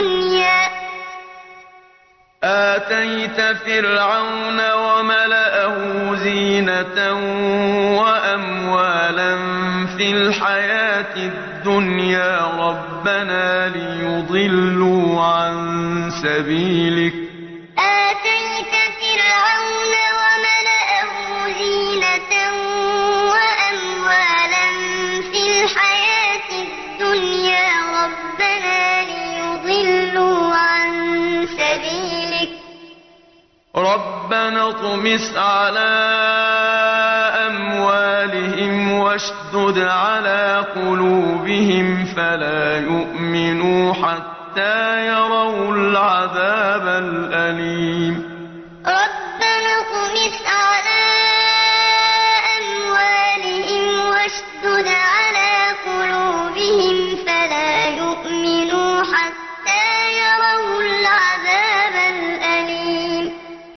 الدنيا. آتيت فرعون وملأه زينة وأموالا في الحياة الدنيا. ربنا ليضلوا عن سبيلك. ربنا اطمس على أموالهم واشدد على قلوبهم فلا يؤمنوا حتى يروا العذاب الأليم. ربنا اطمس على أموالهم واشدد على قلوبهم فلا يؤمنوا